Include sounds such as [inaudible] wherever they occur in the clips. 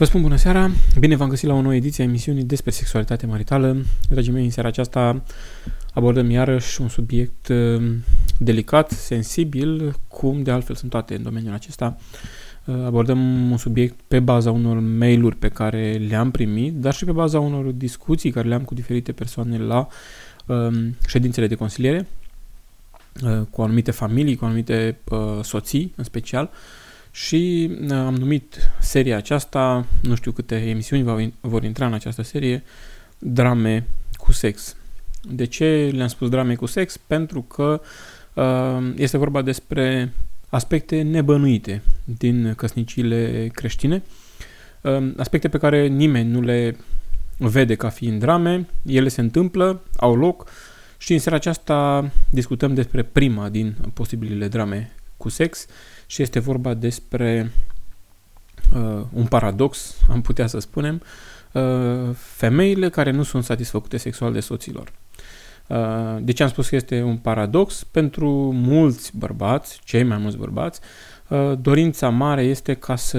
Vă spun bună seara, bine v-am găsit la o nouă ediție a emisiunii despre sexualitate maritală. Dragii mei, în seara aceasta abordăm iarăși un subiect uh, delicat, sensibil, cum de altfel sunt toate în domeniul acesta. Uh, abordăm un subiect pe baza unor mail-uri pe care le-am primit, dar și pe baza unor discuții care le-am cu diferite persoane la um, ședințele de consiliere, uh, cu anumite familii, cu anumite soții în special, și uh, am numit seria aceasta, nu știu câte emisiuni vor intra în această serie, drame cu sex. De ce le-am spus drame cu sex? Pentru că uh, este vorba despre aspecte nebănuite din căsnicile creștine, uh, aspecte pe care nimeni nu le vede ca fiind drame, ele se întâmplă, au loc și în seara aceasta discutăm despre prima din posibilele drame cu sex și este vorba despre uh, un paradox, am putea să spunem, uh, femeile care nu sunt satisfăcute sexual de soților. Uh, de ce am spus că este un paradox? Pentru mulți bărbați, cei mai mulți bărbați, uh, dorința mare este ca să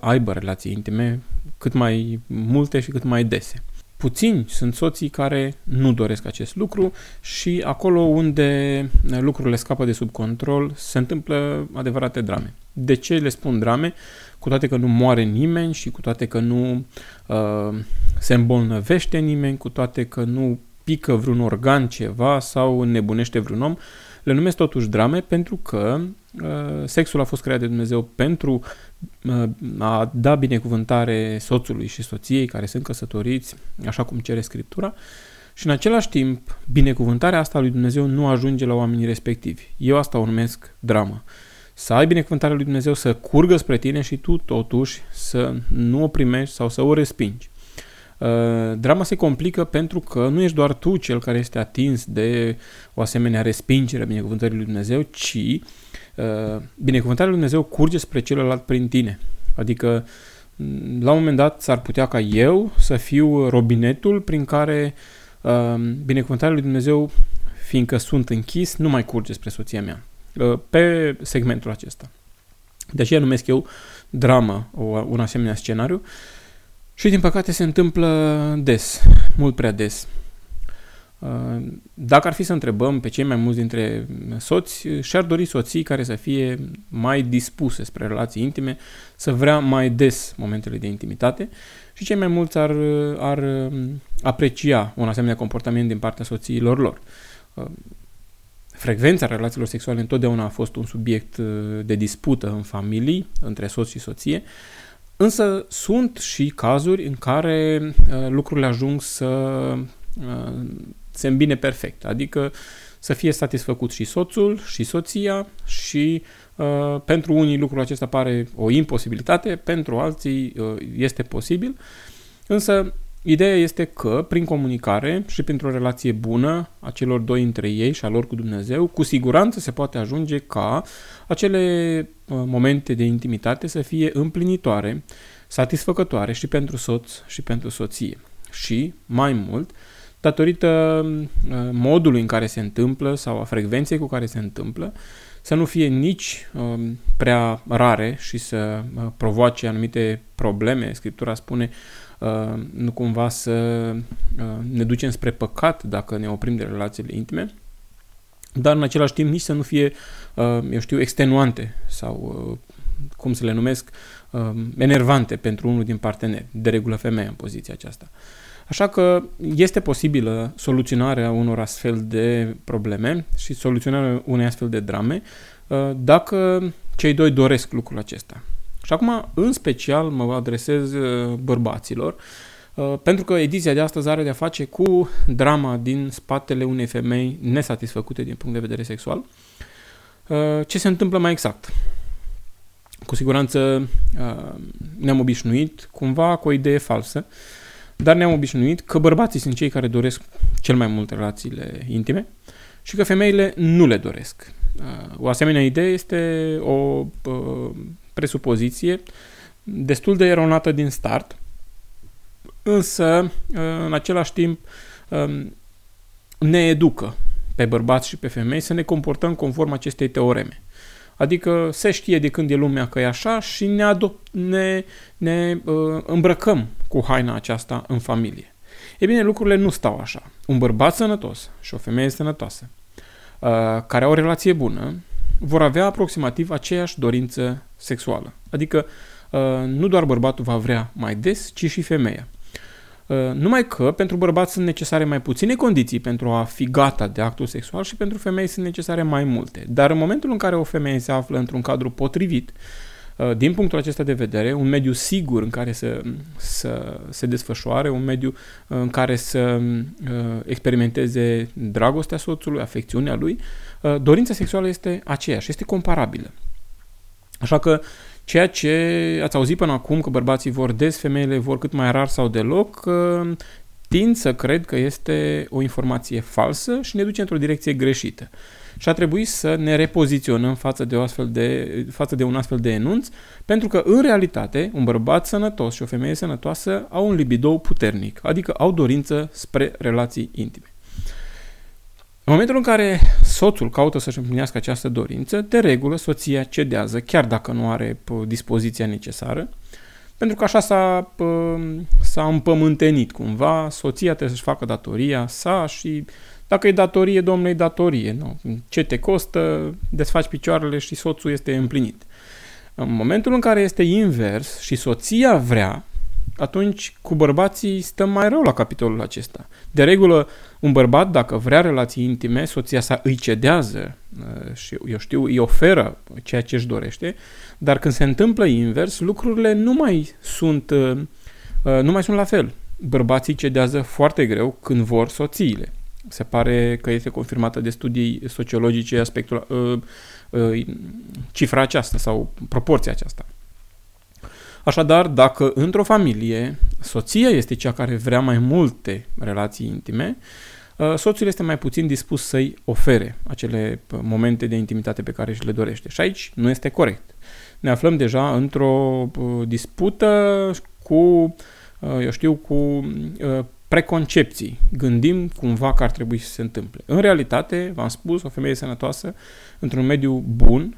aibă relații intime cât mai multe și cât mai dese. Puțini sunt soții care nu doresc acest lucru și acolo unde lucrurile scapă de sub control se întâmplă adevărate drame. De ce le spun drame? Cu toate că nu moare nimeni și cu toate că nu uh, se îmbolnăvește nimeni, cu toate că nu pică vreun organ ceva sau înnebunește vreun om, le numesc totuși drame pentru că uh, sexul a fost creat de Dumnezeu pentru uh, a da binecuvântare soțului și soției care sunt căsătoriți, așa cum cere Scriptura, și în același timp, binecuvântarea asta lui Dumnezeu nu ajunge la oamenii respectivi. Eu asta o numesc dramă. Să ai binecuvântarea lui Dumnezeu să curgă spre tine și tu totuși să nu o primești sau să o respingi. Uh, drama se complică pentru că nu ești doar tu cel care este atins de o asemenea respingere a binecuvântării lui Dumnezeu, ci uh, binecuvântarea lui Dumnezeu curge spre celălalt prin tine. Adică, la un moment dat, s-ar putea ca eu să fiu robinetul prin care uh, binecuvântarea lui Dumnezeu, fiindcă sunt închis, nu mai curge spre soția mea. Pe segmentul acesta. De aceea numesc eu dramă un asemenea scenariu și din păcate se întâmplă des, mult prea des. Uh, dacă ar fi să întrebăm pe cei mai mulți dintre soți, și-ar dori soții care să fie mai dispuse spre relații intime, să vrea mai des momentele de intimitate și cei mai mulți ar, ar aprecia un asemenea comportament din partea soțiilor lor. Uh, frecvența relațiilor sexuale întotdeauna a fost un subiect uh, de dispută în familii, între soț și soție, Însă sunt și cazuri în care uh, lucrurile ajung să uh, se îmbine perfect, adică să fie satisfăcut și soțul și soția și uh, pentru unii lucrul acesta pare o imposibilitate, pentru alții uh, este posibil, însă Ideea este că, prin comunicare și printr-o relație bună a celor doi între ei și a lor cu Dumnezeu, cu siguranță se poate ajunge ca acele uh, momente de intimitate să fie împlinitoare, satisfăcătoare și pentru soț și pentru soție. Și, mai mult, datorită uh, modului în care se întâmplă sau a frecvenței cu care se întâmplă, să nu fie nici um, prea rare și să uh, provoace anumite probleme. Scriptura spune Uh, nu cumva să uh, ne ducem spre păcat dacă ne oprim de relațiile intime, dar în același timp nici să nu fie, uh, eu știu, extenuante sau cum să le numesc, enervante pentru unul din parteneri, de regulă femeia în poziția aceasta. Așa că este posibilă soluționarea unor astfel de probleme și soluționarea unei astfel de drame dacă cei doi doresc lucrul acesta. Și acum, în special, mă adresez uh, bărbaților, uh, pentru că ediția de astăzi are de-a face cu drama din spatele unei femei nesatisfăcute din punct de vedere sexual. Uh, ce se întâmplă mai exact? Cu siguranță ne-am obișnuit cumva cu o idee falsă, dar ne-am obișnuit că bărbații sunt cei care doresc cel mai mult relațiile intime și că femeile nu le doresc. O asemenea idee este o presupoziție destul de eronată din start, însă, în același timp, um, ne educă pe bărbați și pe femei să ne comportăm conform acestei teoreme. Adică se știe de când e lumea că e așa și ne, adop- ne, ne uh, îmbrăcăm cu haina aceasta în familie. E bine, lucrurile nu stau așa. Un bărbat sănătos și o femeie sănătoasă, uh, care au o relație bună, vor avea aproximativ aceeași dorință sexuală. Adică uh, nu doar bărbatul va vrea mai des, ci și femeia. Uh, numai că pentru bărbați sunt necesare mai puține condiții pentru a fi gata de actul sexual și pentru femei sunt necesare mai multe. Dar în momentul în care o femeie se află într-un cadru potrivit, uh, din punctul acesta de vedere, un mediu sigur în care să, să se desfășoare, un mediu uh, în care să experimenteze dragostea soțului, afecțiunea lui, dorința sexuală este aceeași, este comparabilă. Așa că Ceea ce ați auzit până acum că bărbații vor des, femeile vor cât mai rar sau deloc, tind să cred că este o informație falsă și ne duce într-o direcție greșită. Și a trebuit să ne repoziționăm față de, o astfel de, față de un astfel de enunț, pentru că, în realitate, un bărbat sănătos și o femeie sănătoasă au un libido puternic, adică au dorință spre relații intime. În momentul în care soțul caută să-și împlinească această dorință, de regulă soția cedează, chiar dacă nu are dispoziția necesară, pentru că așa s-a, s-a împământenit cumva, soția trebuie să-și facă datoria sa și dacă e datorie, domnule, e datorie. Nu? Ce te costă, desfaci picioarele și soțul este împlinit. În momentul în care este invers și soția vrea, atunci cu bărbații stăm mai rău la capitolul acesta. De regulă, un bărbat, dacă vrea relații intime, soția sa îi cedează uh, și, eu știu, îi oferă ceea ce își dorește, dar când se întâmplă invers, lucrurile nu mai sunt, uh, uh, nu mai sunt la fel. Bărbații cedează foarte greu când vor soțiile. Se pare că este confirmată de studii sociologice aspectul, cifra aceasta sau proporția aceasta. Așadar, dacă într-o familie soția este cea care vrea mai multe relații intime, uh, soțul este mai puțin dispus să-i ofere acele uh, momente de intimitate pe care își le dorește. Și aici nu este corect. Ne aflăm deja într-o uh, dispută cu, eu știu, cu preconcepții. Gândim cumva că ar trebui să se întâmple. În realitate, v-am spus, o femeie sănătoasă, într-un mediu bun,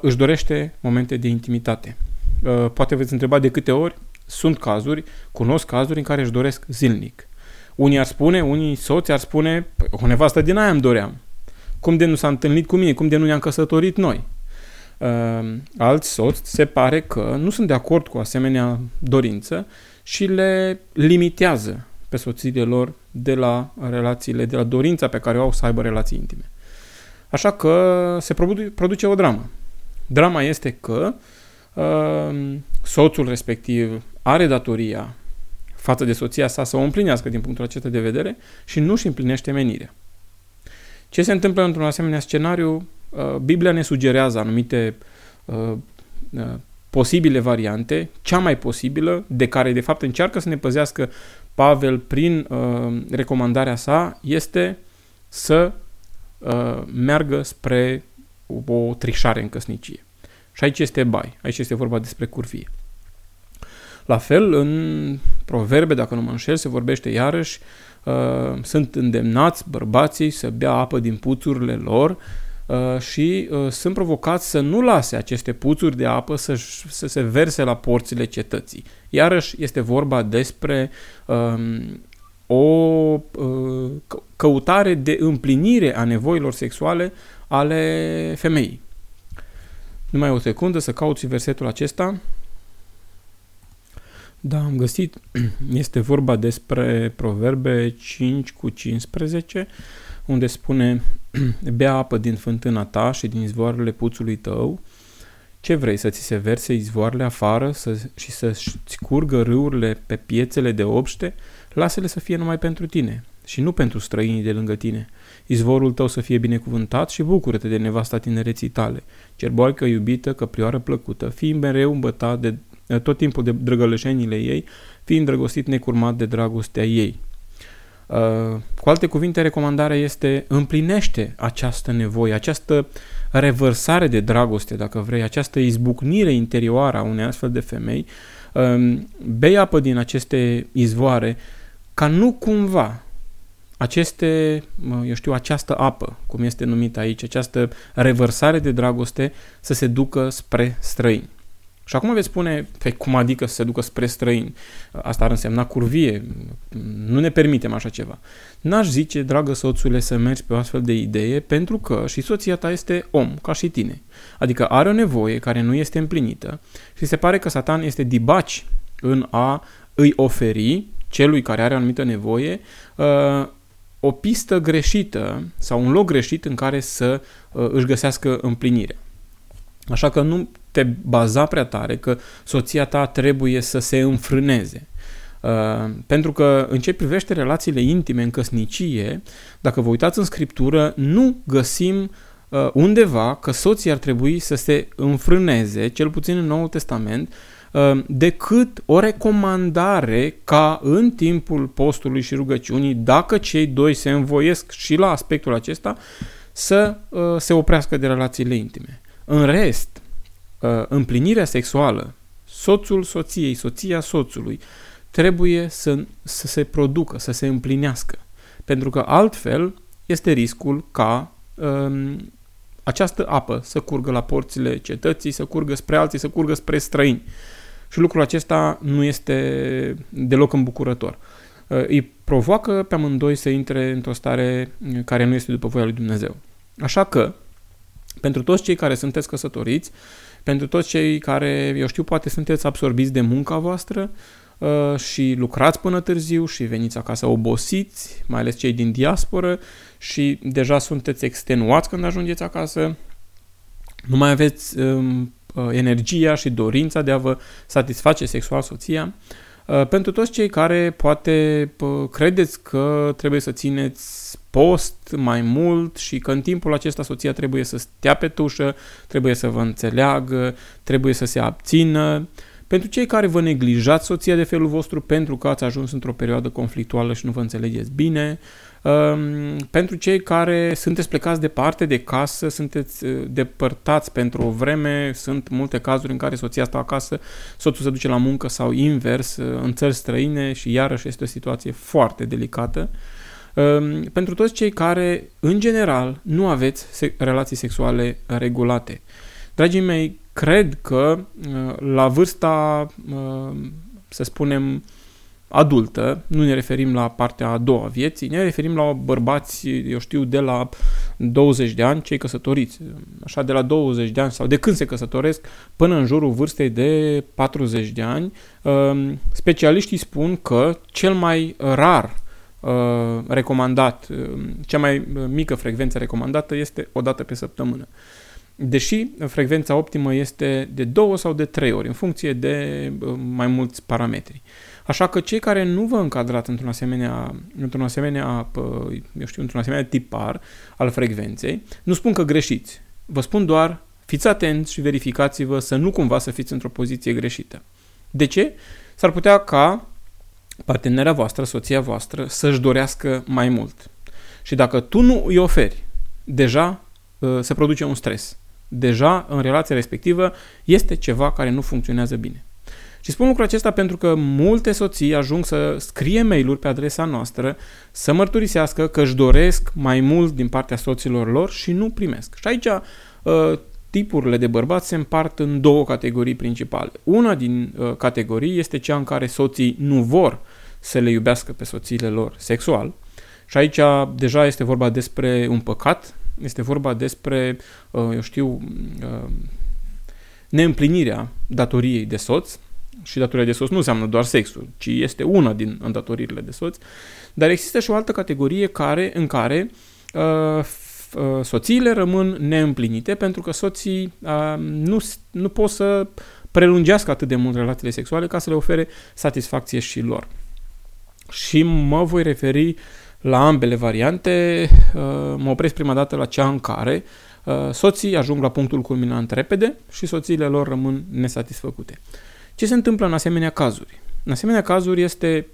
își dorește momente de intimitate. Uh, poate veți întreba de câte ori, sunt cazuri, cunosc cazuri în care își doresc zilnic. Unii ar spune, unii soți ar spune, păi, o nevastă din aia îmi doream. Cum de nu s-a întâlnit cu mine? Cum de nu ne-am căsătorit noi? Uh, alți soți se pare că nu sunt de acord cu asemenea dorință și le limitează pe soțiile lor de la relațiile, de la dorința pe care o au să aibă relații intime. Așa că se produce o dramă. Drama este că uh, Ehm, soțul respectiv are datoria față de soția sa să o împlinească din punctul acesta de vedere și nu își împlinește menirea. Ce se întâmplă într-un asemenea scenariu? Ehm, Biblia ne sugerează anumite ehm, posibile variante, cea mai posibilă, de care de fapt încearcă să ne păzească Pavel prin recomandarea sa, este să meargă spre o trișare în căsnicie. Și aici este bai, aici este vorba despre curvie. La fel, în proverbe, dacă nu mă înșel, se vorbește iarăși, uh, sunt îndemnați bărbații să bea apă din puțurile lor uh, și uh, sunt provocați să nu lase aceste puțuri de apă să, să se verse la porțile cetății. Iarăși este vorba despre uh, o uh, căutare de împlinire a nevoilor sexuale ale femeii. Numai o secundă să caut și versetul acesta. Da, am găsit. [clears throat] Este vorba despre Proverbe 5 cu 15, unde spune [clears throat] Bea apă din fântâna ta și din izvoarele puțului tău. Ce vrei, să ți se verse izvoarele afară să, și să-ți curgă râurile pe piețele de obște? Lasă-le să fie numai pentru tine și nu pentru străinii de lângă tine. Izvorul tău să fie binecuvântat și bucură-te de nevasta tinereții tale. Cerboaică iubită, căprioară plăcută, fii mereu îmbătat de tot timpul de drăgălășenile ei, fiind drăgostit necurmat de dragostea ei. Uh, cu alte cuvinte, recomandarea este împlinește această nevoie, această revărsare de dragoste, dacă vrei, această izbucnire interioară a unei astfel de femei, um, bei apă din aceste izvoare ca nu cumva aceste, eu știu, această apă, cum este numită aici, această revărsare de dragoste să se ducă spre străini. Și acum veți spune, pe cum adică să se ducă spre străini? Asta ar însemna curvie, nu ne permitem așa ceva. N-aș zice, dragă soțule, să mergi pe o astfel de idee, pentru că și soția ta este om, ca și tine. Adică are o nevoie care nu este împlinită și se pare că Satan este dibaci în a îi oferi celui care are o anumită nevoie uh, o pistă greșită sau un loc greșit în care să uh, își găsească împlinirea. Așa că nu te baza prea tare că soția ta trebuie să se înfrâneze. Uh, pentru că în ce privește relațiile intime în căsnicie, dacă vă uitați în scriptură, nu găsim uh, undeva că soții ar trebui să se înfrâneze, cel puțin în Noul Testament, uh, decât o recomandare ca în timpul postului și rugăciunii, dacă cei doi se învoiesc și la aspectul acesta, să uh, se oprească de relațiile intime. În rest, uh, împlinirea sexuală, soțul soției, soția soțului, trebuie să, să se producă, să se împlinească. Pentru că altfel este riscul ca um, această apă să curgă la porțile cetății, să curgă spre alții, să curgă spre străini. Și lucrul acesta nu este deloc îmbucurător. Uh, îi provoacă pe amândoi să intre într-o stare care nu este după voia lui Dumnezeu. Așa că, pentru toți cei care sunteți căsătoriți, pentru toți cei care, eu știu, poate sunteți absorbiți de munca voastră uh, și lucrați până târziu și veniți acasă obosiți, mai ales cei din diasporă și deja sunteți extenuați când ajungeți acasă, nu mai aveți um, uh, energia și dorința de a vă satisface sexual soția, uh, pentru toți cei care poate credeți că trebuie să țineți post mai mult și că în timpul acesta soția trebuie să stea pe tușă, trebuie să vă înțeleagă, trebuie să se abțină. Pentru cei care vă neglijați soția de felul vostru pentru că ați ajuns într-o perioadă conflictuală și nu vă înțelegeți bine, um, pentru cei care sunteți plecați departe de casă, sunteți uh, depărtați pentru o vreme, sunt multe cazuri în care soția stă acasă, soțul se duce la muncă sau invers, uh, în țări străine și iarăși este o situație foarte delicată. Ehm, pentru toți cei care, în general, nu aveți relații sexuale regulate. Dragii mei, cred că uh, la vârsta, uh, să spunem, adultă, nu ne referim la partea a doua vieții, ne referim la bărbați, eu știu, de la 20 de ani, cei căsătoriți, așa de la 20 de ani sau de când se căsătoresc până în jurul vârstei de 40 de ani, ehm, specialiștii spun că cel mai rar Uh, recomandat, uh, cea mai uh, mică frecvență recomandată este o dată pe săptămână. Deși frecvența optimă este de două sau de trei ori, în funcție de mai mulți parametri. Așa că cei care nu vă încadrați într-un asemenea, într-un asemenea, eu știu, într-un asemenea tipar al frecvenței, nu spun că greșiți. Vă spun doar, fiți atenți și verificați-vă să nu cumva să fiți într-o poziție greșită. De ce? S-ar putea ca partenera voastră, soția voastră, să-și dorească mai mult. Și dacă tu nu îi oferi, deja uh, se produce un stres. Deja, în relația respectivă, este ceva care nu funcționează bine. Și spun lucrul acesta pentru că multe soții ajung să scrie mail-uri pe adresa noastră să mărturisească că își doresc mai mult din partea soților lor și nu primesc. Și aici uh, tipurile de bărbați se împart în două categorii principale. Una din uh, categorii este cea în care soții nu vor să le iubească pe soțiile lor sexual. Și aici deja este vorba despre un păcat, este vorba despre, uh, eu știu, uh, neîmplinirea datoriei de soț. Și datoria de soț nu înseamnă doar sexul, ci este una din îndatoririle de soț. Dar există și o altă categorie care, în care uh, Uh, soțiile rămân neîmplinite pentru că soții uh, nu, nu pot să prelungească atât de mult relațiile sexuale ca să le ofere satisfacție și lor. Și mă voi referi la ambele variante. Uh, mă opresc prima dată la cea în care soții ajung la punctul culminant repede și soțiile lor rămân nesatisfăcute. Ce se întâmplă în asemenea cazuri? În asemenea cazuri este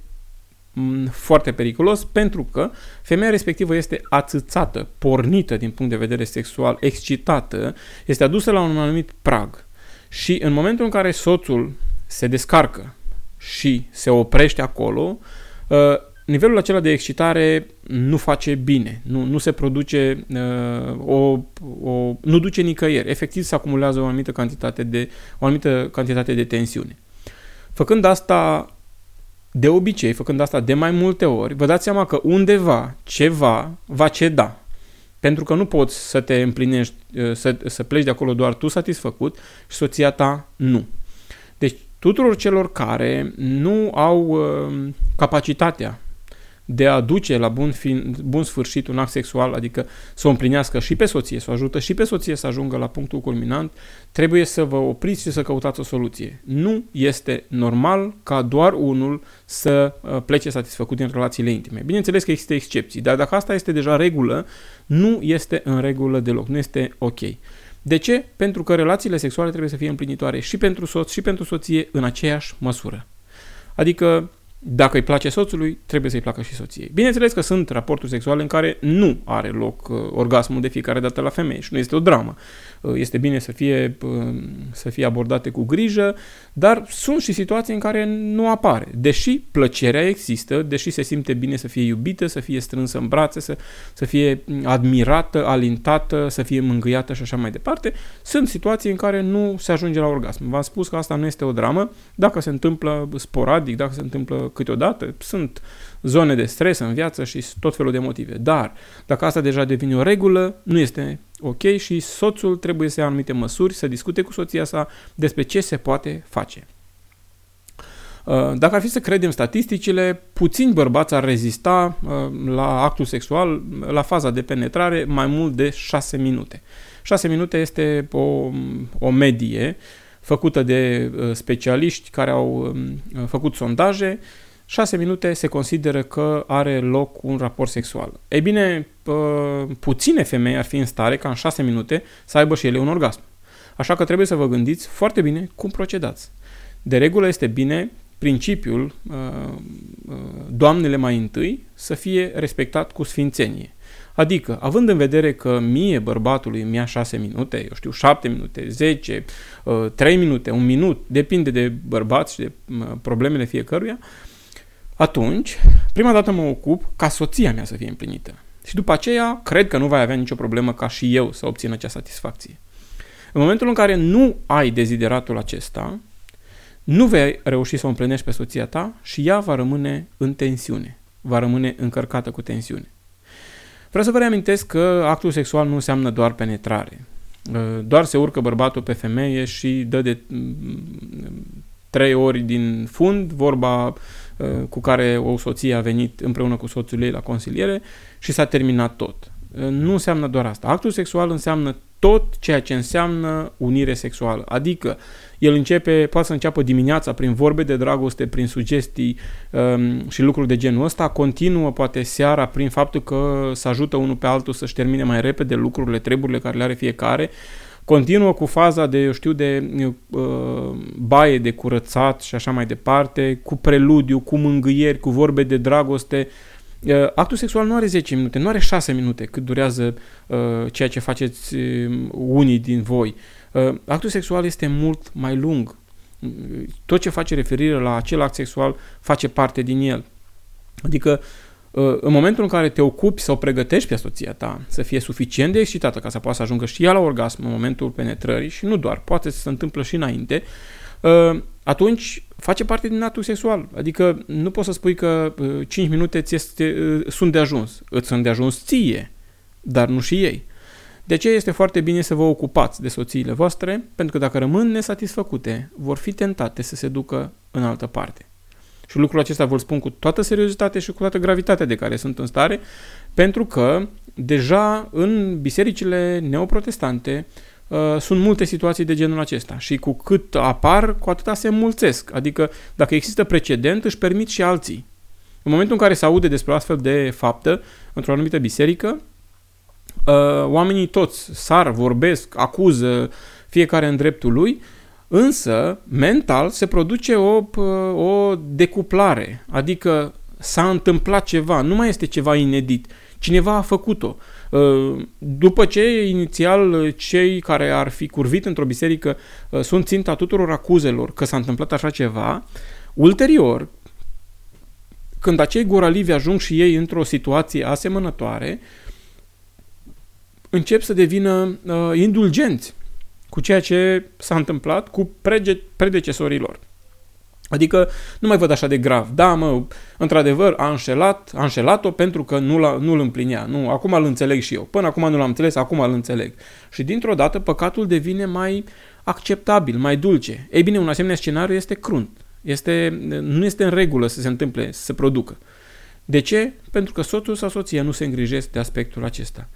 foarte periculos pentru că femeia respectivă este atâțată, pornită din punct de vedere sexual, excitată, este adusă la un anumit prag. Și în momentul în care soțul se descarcă și se oprește acolo, ă, nivelul acela de excitare nu face bine, nu, nu se produce uh, o, o, nu duce nicăieri. Efectiv se acumulează o anumită cantitate de, o anumită cantitate de tensiune. Făcând asta de obicei, făcând asta de mai multe ori, vă dați seama că undeva ceva va ceda. Pentru că nu poți să te împlinești, uh, să, să pleci de acolo doar tu satisfăcut și soția ta nu. Deci tuturor celor care nu au uh, capacitatea de a duce la bun, fin, bun sfârșit un act sexual, adică să o împlinească și pe soție, să o ajută și pe soție să ajungă la punctul culminant, trebuie să vă opriți și să căutați o soluție. Nu este normal ca doar unul să uh, plece satisfăcut din relațiile intime. Bineînțeles că există excepții, dar dacă asta este deja regulă, nu este în regulă deloc, nu este ok. De ce? Pentru că relațiile sexuale trebuie să fie împlinitoare și pentru soț și pentru soție în aceeași măsură. Adică dacă îi place soțului, trebuie să-i placă și soției. Bineînțeles că sunt raporturi sexuale în care nu are loc uh, orgasmul de fiecare dată la femeie și nu este o dramă. Uh, este bine să fie, uh, să fie abordate cu grijă, dar sunt și situații în care nu apare. Deși plăcerea există, deși se simte bine să fie iubită, să fie strânsă în brațe, să, să fie admirată, alintată, să fie mângâiată și așa mai departe, sunt situații în care nu se ajunge la orgasm. V-am spus că asta nu este o dramă. Dacă se întâmplă sporadic, dacă se întâmplă câteodată, sunt zone de stres în viață și tot felul de motive. Dar dacă asta deja devine o regulă, nu este ok și soțul trebuie să ia anumite măsuri, să discute cu soția sa despre ce se poate face. Uh, dacă ar fi să credem statisticile, puțini bărbați ar rezista uh, la actul sexual, la faza de penetrare, mai mult de 6 minute. 6 minute este o, o medie făcută de uh, specialiști care au um, făcut sondaje 6 minute se consideră că are loc un raport sexual. Ei bine, puține femei ar fi în stare ca în 6 minute să aibă și ele un orgasm. Așa că trebuie să vă gândiți foarte bine cum procedați. De regulă este bine principiul doamnele mai întâi să fie respectat cu sfințenie. Adică, având în vedere că mie, bărbatului, mi-a 6 minute, eu știu, 7 minute, 10, 3 minute, 1 minut, depinde de bărbați și de problemele fiecăruia, atunci, prima dată mă ocup ca soția mea să fie împlinită. Și după aceea, cred că nu vai avea nicio problemă ca și eu să obțin acea satisfacție. În momentul în care nu ai dezideratul acesta, nu vei reuși să o împlinești pe soția ta și ea va rămâne în tensiune, va rămâne încărcată cu tensiune. Vreau să vă reamintesc că actul sexual nu înseamnă doar penetrare. Doar se urcă bărbatul pe femeie și dă de trei ori din fund vorba Uh, cu care o soție a venit împreună cu soțul ei la consiliere și s-a terminat tot. Uh, nu înseamnă doar asta. Actul sexual înseamnă tot ceea ce înseamnă unire sexuală. Adică el începe, poate să înceapă dimineața prin vorbe de dragoste, prin sugestii um, și lucruri de genul ăsta, continuă poate seara prin faptul că să ajută unul pe altul să-și termine mai repede lucrurile, treburile care le are fiecare, Continuă cu faza de, eu știu, de uh, baie de curățat și așa mai departe, cu preludiu, cu mângâieri, cu vorbe de dragoste. Uh, actul sexual nu are 10 minute, nu are 6 minute cât durează uh, ceea ce faceți uh, unii din voi. Uh, actul sexual este mult mai lung. Tot ce face referire la acel act sexual face parte din el. Adică uh, Uh, în momentul în care te ocupi să o pregătești pe soția ta să fie suficient de excitată ca să poată să ajungă și ea la orgasm în momentul penetrării și nu doar, poate să se întâmplă și înainte, uh, atunci face parte din actul sexual. Adică nu poți să spui că 5 uh, minute ți este, sunt de ajuns. Îți sunt de ajuns ție, dar nu și ei. De aceea este foarte bine să vă ocupați de soțiile voastre, pentru că dacă rămân nesatisfăcute, vor fi tentate să se ducă în altă parte. Și lucrul acesta vă spun cu toată seriozitatea și cu toată gravitatea de care sunt în stare, pentru că deja în bisericile neoprotestante uh, sunt multe situații de genul acesta și cu cât apar, cu atâta se mulțesc. Adică dacă există precedent, își permit și alții. În momentul în care se aude despre astfel de faptă într-o anumită biserică, uh, oamenii toți sar, vorbesc, acuză fiecare în dreptul lui Însă, mental, se produce o, o decuplare, adică s-a întâmplat ceva, nu mai este ceva inedit, cineva a făcut-o. Ă, după ce inițial cei care ar fi curvit într-o biserică ă, sunt ținta tuturor acuzelor că s-a întâmplat așa ceva, ulterior, când acei goralivi ajung și ei într-o situație asemănătoare, încep să devină uh, indulgenți cu ceea ce s-a întâmplat cu prege- predecesorii lor. Adică nu mai văd așa de grav. Da, mă, într-adevăr, a înșelat, a înșelat-o pentru că nu l nu împlinea. Nu, acum îl înțeleg și eu. Până acum nu l-am înțeles, acum îl înțeleg. Și dintr-o dată păcatul devine mai acceptabil, mai dulce. Ei bine, un asemenea scenariu este crunt. Este, nu este în regulă să se întâmple, să se producă. De ce? Pentru că soțul sau soția nu se îngrijesc de aspectul acesta.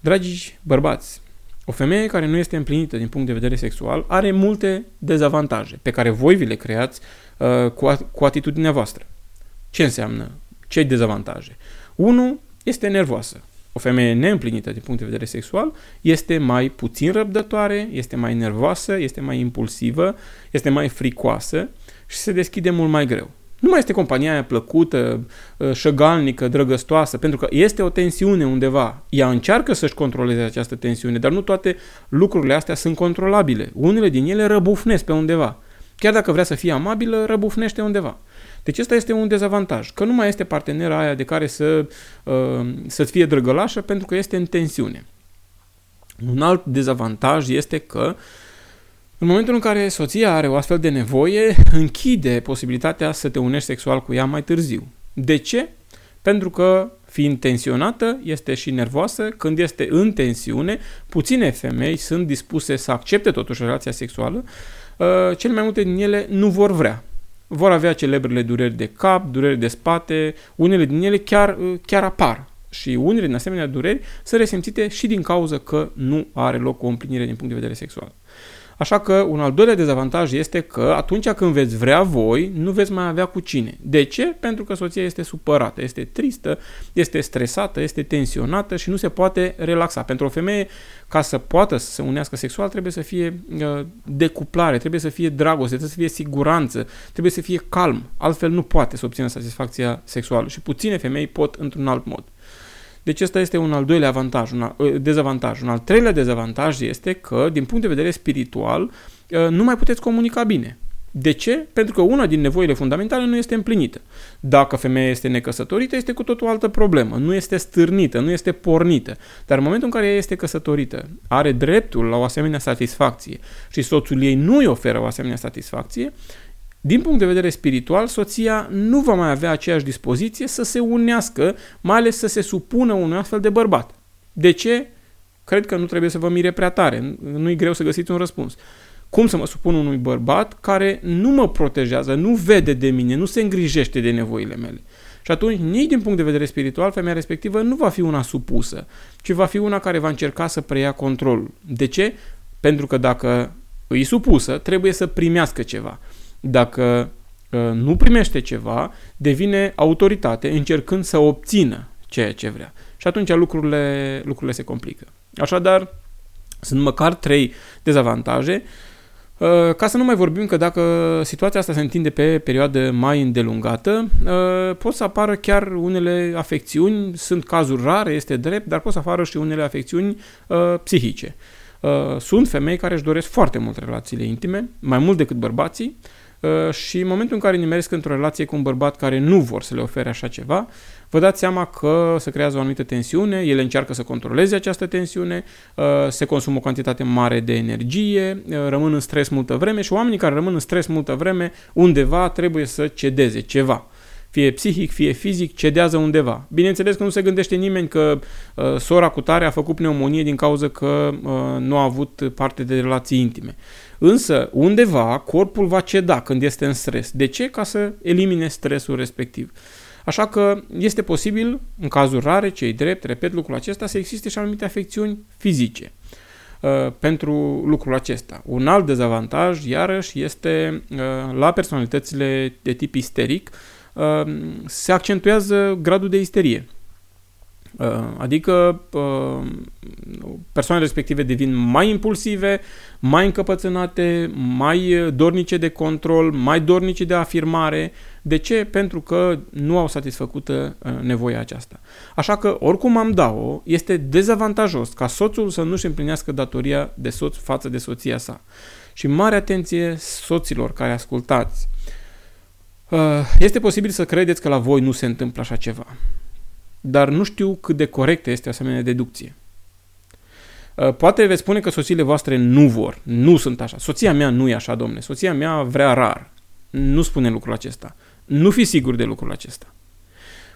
Dragi bărbați, o femeie care nu este împlinită din punct de vedere sexual are multe dezavantaje pe care voi vi le creați uh, cu, cu atitudinea voastră. Ce înseamnă? Ce dezavantaje? Unu, este nervoasă. O femeie neîmplinită din punct de vedere sexual este mai puțin răbdătoare, este mai nervoasă, este mai impulsivă, este mai fricoasă și se deschide mult mai greu. Nu mai este compania aia plăcută, ă, șăgalnică, drăgăstoasă, pentru că este o tensiune undeva. Ea încearcă să-și controleze această tensiune, dar nu toate lucrurile astea sunt controlabile. Unele din ele răbufnesc pe undeva. Chiar dacă vrea să fie amabilă, răbufnește undeva. Deci ăsta este un dezavantaj, că nu mai este partenera aia de care să, ă, să-ți fie drăgălașă pentru că este în tensiune. Un alt dezavantaj este că uh, în momentul în care soția are o astfel de nevoie, închide posibilitatea să te unești sexual cu ea mai târziu. De ce? Pentru că, fiind tensionată, este și nervoasă. Când este în tensiune, puține femei sunt dispuse să accepte totuși relația sexuală. Uh, cel mai multe din ele nu vor vrea. Vor avea celebrele dureri de cap, dureri de spate, unele din ele chiar, uh, chiar apar. Și unele din asemenea dureri sunt resimțite și din cauza că nu are loc o împlinire din punct de vedere sexual. Așa că un al doilea dezavantaj este că atunci când veți vrea voi, nu veți mai avea cu cine. De ce? Pentru că soția este supărată, este tristă, este stresată, este tensionată și nu se poate relaxa. Pentru o femeie, ca să poată să se unească sexual, trebuie să fie uh, decuplare, trebuie să fie dragoste, trebuie să fie siguranță, trebuie să fie calm. Altfel nu poate să obțină satisfacția sexuală și puține femei pot într-un alt mod. Deci ăsta este un al doilea avantaj, un al, ă, dezavantaj. Un al treilea dezavantaj este că, din punct de vedere spiritual, ă, nu mai puteți comunica bine. De ce? Pentru că una din nevoile fundamentale nu este împlinită. Dacă femeia este necăsătorită, este cu tot o altă problemă. Nu este stârnită, nu este pornită. Dar în momentul în care ea este căsătorită, are dreptul la o asemenea satisfacție și soțul ei nu îi oferă o asemenea satisfacție, din punct de vedere spiritual, soția nu va mai avea aceeași dispoziție să se unească, mai ales să se supună unui astfel de bărbat. De ce? Cred că nu trebuie să vă mire prea tare, nu-i greu să găsiți un răspuns. Cum să mă supun unui bărbat care nu mă protejează, nu vede de mine, nu se îngrijește de nevoile mele? Și atunci, nici din punct de vedere spiritual, femeia respectivă nu va fi una supusă, ci va fi una care va încerca să preia controlul. De ce? Pentru că dacă îi supusă, trebuie să primească ceva. Dacă uh, nu primește ceva, devine autoritate încercând să obțină ceea ce vrea. Și atunci lucrurile, lucrurile se complică. Așadar, sunt măcar trei dezavantaje, uh, ca să nu mai vorbim că dacă situația asta se întinde pe perioadă mai îndelungată, uh, pot să apară chiar unele afecțiuni, sunt cazuri rare, este drept, dar pot să apară și unele afecțiuni psihice. Sunt femei care își doresc foarte mult relațiile intime, mai mult decât bărbații, Uh, și în momentul în care nimeresc într-o relație cu un bărbat care nu vor să le ofere așa ceva, vă dați seama că se creează o anumită tensiune, ele încearcă să controleze această tensiune, uh, se consumă o cantitate mare de energie, uh, rămân în stres multă vreme și oamenii care rămân în stres multă vreme undeva trebuie să cedeze ceva fie psihic, fie fizic, cedează undeva. Bineînțeles că nu se gândește nimeni că uh, sora cu tare a făcut pneumonie din cauza că uh, nu a avut parte de relații intime. Însă, undeva, corpul va ceda când este în stres. De ce? Ca să elimine stresul respectiv. Așa că este posibil, în cazuri rare, cei drept, repet lucrul acesta, să existe și anumite afecțiuni fizice uh, pentru lucrul acesta. Un alt dezavantaj, iarăși, este uh, la personalitățile de tip isteric, uh, se accentuează gradul de isterie. Uh, adică uh, persoanele respective devin mai impulsive, mai încăpățânate, mai dornice de control, mai dornice de afirmare. De ce? Pentru că nu au satisfăcută uh, nevoia aceasta. Așa că, oricum am da-o, este dezavantajos ca soțul să nu-și împlinească datoria de soț față de soția sa. Și mare atenție soților care ascultați. Este posibil să credeți că la voi nu se întâmplă așa ceva, dar nu știu cât de corectă este o asemenea deducție. Uh, poate veți spune că soțiile voastre nu vor, nu sunt așa. Soția mea nu e așa, domne. Soția mea vrea rar. Nu spune lucrul acesta. Nu fi sigur de lucrul acesta.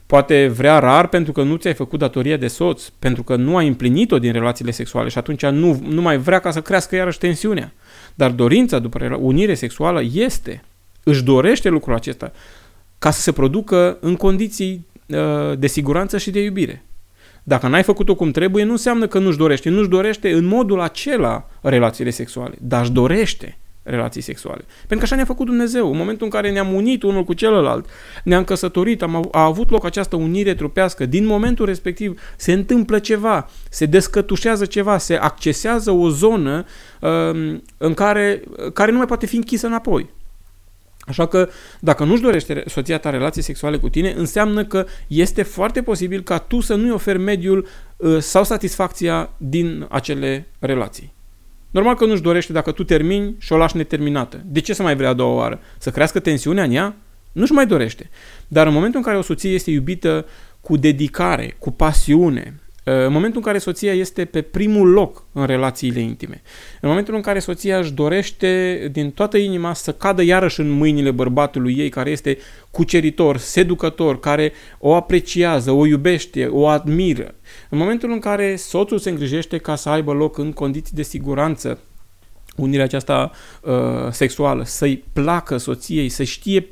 Poate vrea rar pentru că nu ți-ai făcut datoria de soț, pentru că nu ai împlinit-o din relațiile sexuale și atunci nu, nu mai vrea ca să crească iarăși tensiunea. Dar dorința după unire sexuală este, își dorește lucrul acesta ca să se producă în condiții uh, de siguranță și de iubire. Dacă n-ai făcut-o cum trebuie, nu înseamnă că nu-și dorește. Nu-și dorește în modul acela relațiile sexuale, dar își dorește relații sexuale. Pentru că așa ne-a făcut Dumnezeu. În momentul în care ne-am unit unul cu celălalt, ne-am căsătorit, am, a avut loc această unire trupească, din momentul respectiv se întâmplă ceva, se descătușează ceva, se accesează o zonă uh, în care, care nu mai poate fi închisă înapoi. Așa că dacă nu-și dorește soția ta relații sexuale cu tine, înseamnă că este foarte posibil ca tu să nu-i oferi mediul uh, sau satisfacția din acele relații. Normal că nu-și dorește dacă tu termini și o lași neterminată. De ce să mai vrea a doua oară? Să crească tensiunea în ea? Nu-și mai dorește. Dar în momentul în care o soție este iubită cu dedicare, cu pasiune, în momentul în care soția este pe primul loc în relațiile intime, în momentul în care soția își dorește din toată inima să cadă iarăși în mâinile bărbatului ei, care este cuceritor, seducător, care o apreciază, o iubește, o admiră, în momentul în care soțul se îngrijește ca să aibă loc în condiții de siguranță, unirea aceasta uh, sexuală, să-i placă soției, să știe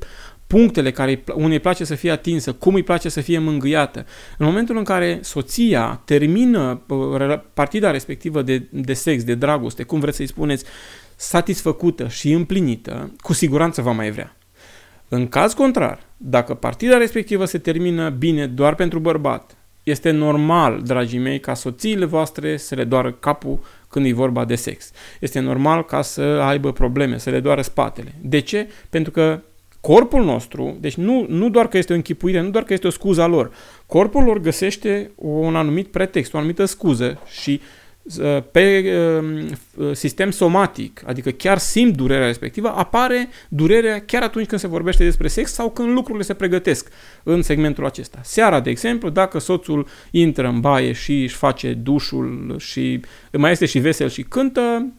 punctele care unei place să fie atinsă, cum îi place să fie mângâiată. În momentul în care soția termină uh, partida respectivă de, de sex, de dragoste, cum vreți să-i spuneți, satisfăcută și împlinită, cu siguranță va mai vrea. În caz contrar, dacă partida respectivă se termină bine doar pentru bărbat, este normal, dragii mei, ca soțiile voastre să le doară capul când e vorba de sex. Este normal ca să aibă probleme, să le doară spatele. De ce? Pentru că corpul nostru, deci nu, nu doar că este o închipuire, nu doar că este o scuză a lor, corpul lor găsește un anumit pretext, o anumită scuză și uh, pe uh, sistem somatic, adică chiar simt durerea respectivă, apare durerea chiar atunci când se vorbește despre sex sau când lucrurile se pregătesc în segmentul acesta. Seara, de exemplu, dacă soțul intră în baie și își face dușul și mai este și vesel și cântă,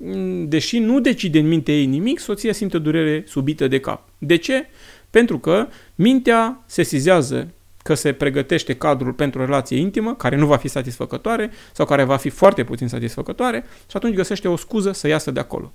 deși nu decide în mintea ei nimic, soția simte durere subită de cap. De ce? Pentru că mintea se sizează că se pregătește cadrul pentru o relație intimă, care nu va fi satisfăcătoare sau care va fi foarte puțin satisfăcătoare și atunci găsește o scuză să iasă de acolo.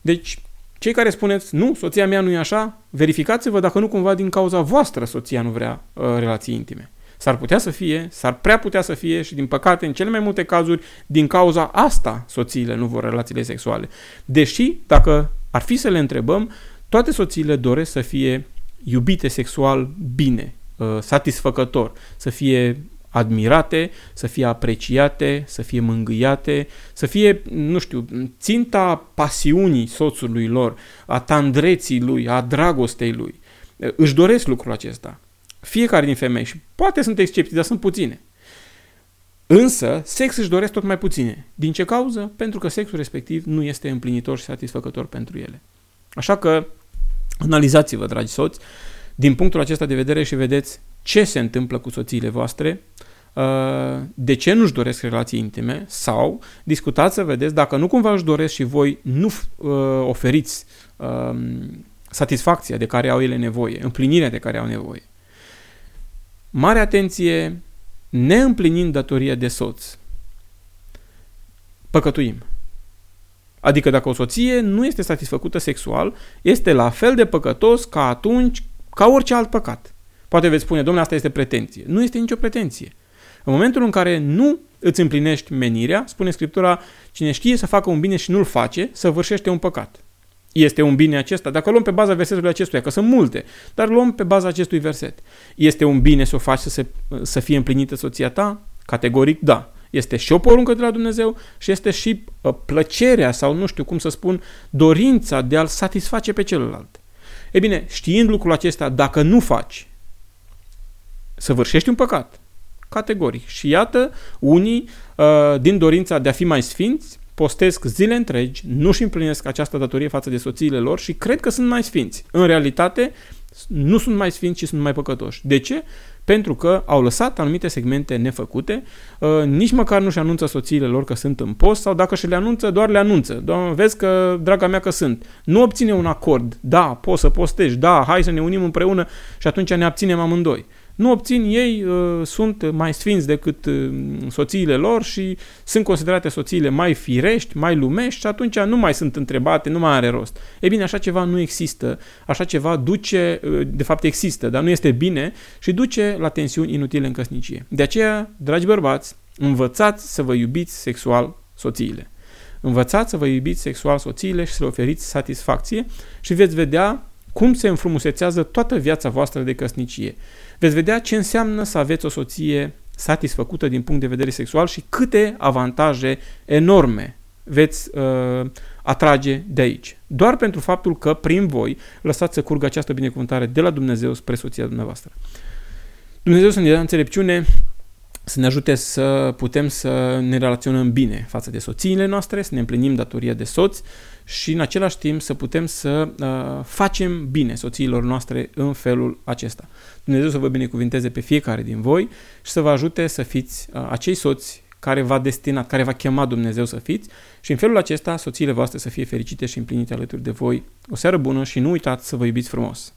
Deci, cei care spuneți, nu, soția mea nu e așa, verificați-vă dacă nu cumva din cauza voastră soția nu vrea uh, relații intime. S-ar putea să fie, s-ar prea putea să fie și din păcate în cele mai multe cazuri din cauza asta soțiile nu vor relațiile sexuale. Deși, dacă ar fi să le întrebăm, toate soțiile doresc să fie iubite sexual bine, uh, satisfăcător, să fie admirate, să fie apreciate, să fie mângâiate, să fie, nu știu, ținta pasiunii soțului lor, a tandreții lui, a dragostei lui. Uh, își doresc lucrul acesta. Fiecare din femei și poate sunt excepții, dar sunt puține. Însă, sex își doresc tot mai puține. Din ce cauză? Pentru că sexul respectiv nu este împlinitor și satisfăcător pentru ele. Așa că Analizați-vă, dragi soți, din punctul acesta de vedere și vedeți ce se întâmplă cu soțiile voastre, uh, de ce nu-și doresc relații intime sau discutați să vedeți dacă nu cumva își doresc și voi nu uh, oferiți um, satisfacția de care au ele nevoie, împlinirea de care au nevoie. Mare atenție, neîmplinind datoria de soț, păcătuim. Adică dacă o soție nu este satisfăcută sexual, este la fel de păcătos ca atunci, ca orice alt păcat. Poate veți spune, domnule, asta este pretenție. Nu este nicio pretenție. În momentul în care nu îți împlinești menirea, spune Scriptura, cine știe să facă un bine și nu-l face, să vârșește un păcat. Este un bine acesta? Dacă luăm pe baza versetului acestuia, că sunt multe, dar luăm pe baza acestui verset. Este un bine să o faci să, se, să fie împlinită soția ta? Categoric da. Este și o poruncă de la Dumnezeu și este și uh, plăcerea sau nu știu cum să spun, dorința de a-l satisface pe celălalt. E bine, știind lucrul acesta, dacă nu faci, săvârșești un păcat. Categoric. Și iată, unii, uh, din dorința de a fi mai sfinți, postesc zile întregi, nu-și împlinesc această datorie față de soțiile lor și cred că sunt mai sfinți. În realitate, nu sunt mai sfinți, ci sunt mai păcătoși. De ce? Pentru că au lăsat anumite segmente nefăcute, uh, nici măcar nu-și anunță soțiile lor că sunt în post sau dacă și le anunță, doar le anunță. Doamne, vezi că, draga mea, că sunt. Nu obține un acord. Da, poți să postești. Da, hai să ne unim împreună și atunci ne abținem amândoi nu obțin ei, uh, sunt mai sfinți decât uh, soțiile lor și sunt considerate soțiile mai firești, mai lumești și atunci nu mai sunt întrebate, nu mai are rost. E bine, așa ceva nu există, așa ceva duce, uh, de fapt există, dar nu este bine și duce la tensiuni inutile în căsnicie. De aceea, dragi bărbați, învățați să vă iubiți sexual soțiile. Învățați să vă iubiți sexual soțiile și să le oferiți satisfacție și veți vedea cum se înfrumusețează toată viața voastră de căsnicie. Veți vedea ce înseamnă să aveți o soție satisfăcută din punct de vedere sexual și câte avantaje enorme veți uh, atrage de aici. Doar pentru faptul că prin voi lăsați să curgă această binecuvântare de la Dumnezeu spre soția dumneavoastră. Dumnezeu să ne dea înțelepciune să ne ajute să putem să ne relaționăm bine față de soțiile noastre, să ne împlinim datoria de soți și în același timp să putem să uh, facem bine soțiilor noastre în felul acesta. Dumnezeu să vă binecuvinteze pe fiecare din voi și să vă ajute să fiți uh, acei soți care v-a destinat, care v-a chemat Dumnezeu să fiți și în felul acesta soțiile voastre să fie fericite și împlinite alături de voi. O seară bună și nu uitați să vă iubiți frumos!